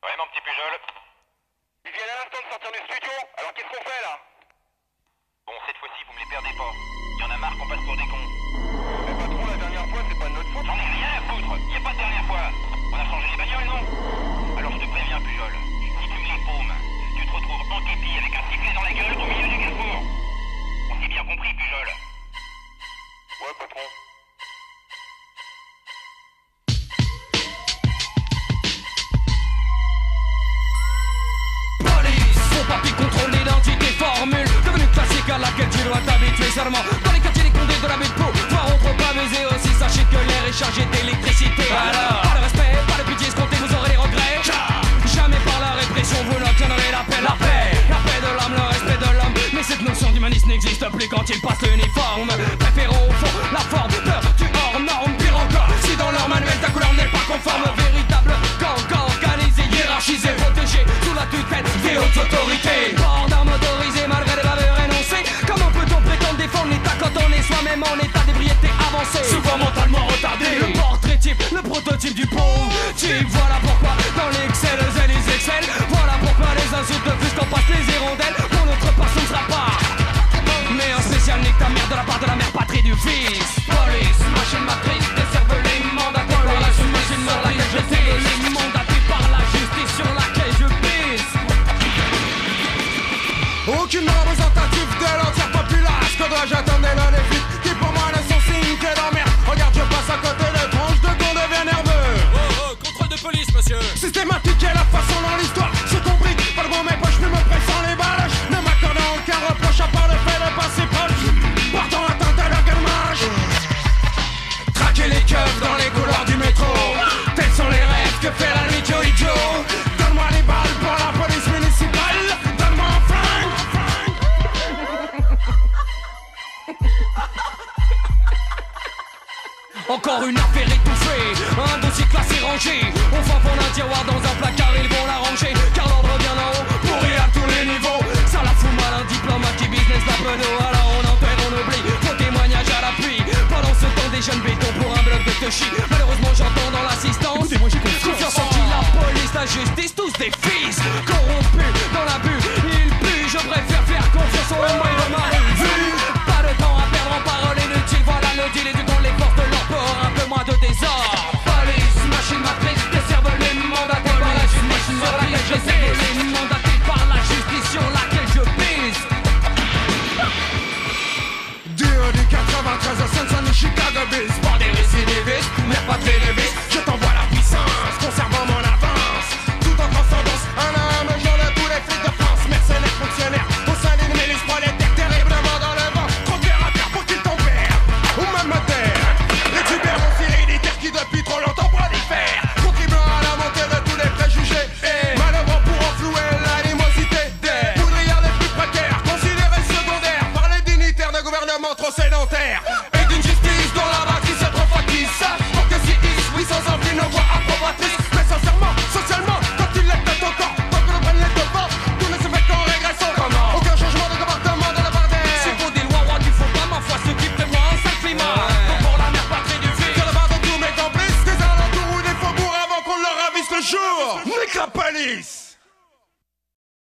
Ouais, mon petit Pujol. Ils viennent à l'instant de sortir du studio, alors qu'est-ce qu'on fait là? Bon, cette fois-ci, vous me les perdez pas. Y en a marre qu'on passe pour des cons. Mais patron, la dernière fois, c'est pas de notre faute. J'en ai rien à foutre. Y a pas de dernière fois. On a changé les bagnoles, non? Alors je te préviens, Pujol. Si tu me les paumes, tu te retrouves en képi avec un sifflet dans la gueule Alors, pas de respect, pas de pitié escompté Vous aurez des regrets. Jamais par la répression vous n'obtiendrez la paix. La paix, la paix de l'âme, le respect de l'homme. Mais cette notion d'humanisme n'existe plus quand il passe l'uniforme le du pauvre type Voilà pourquoi dans les Excel et les Excel Voilà pourquoi les insultes plus qu'on passe les hirondelles. Pour notre part ce ne sera pas. Mais un spécial nique ta mère de la part de la mère patrie du fils. Police, machine matrice, décervelée, mandatée par la Machine sur laquelle je décervelée, mandatée par la justice sur laquelle je pisse. Aucune Encore une affaire étouffée, un dossier classé rangé. On va prendre un tiroir dans un placard, ils vont l'arranger Car l'ordre vient d'en haut, pourri à tous les niveaux. Ça la fout mal, un diplomate qui business la peau Alors on enterre, on oublie, faux témoignage à l'appui. Pendant ce temps des jeunes bétons pour un bloc de touchy Malheureusement j'entends dans l'assistance Confiance en qui la police, la justice, tous des fils peace.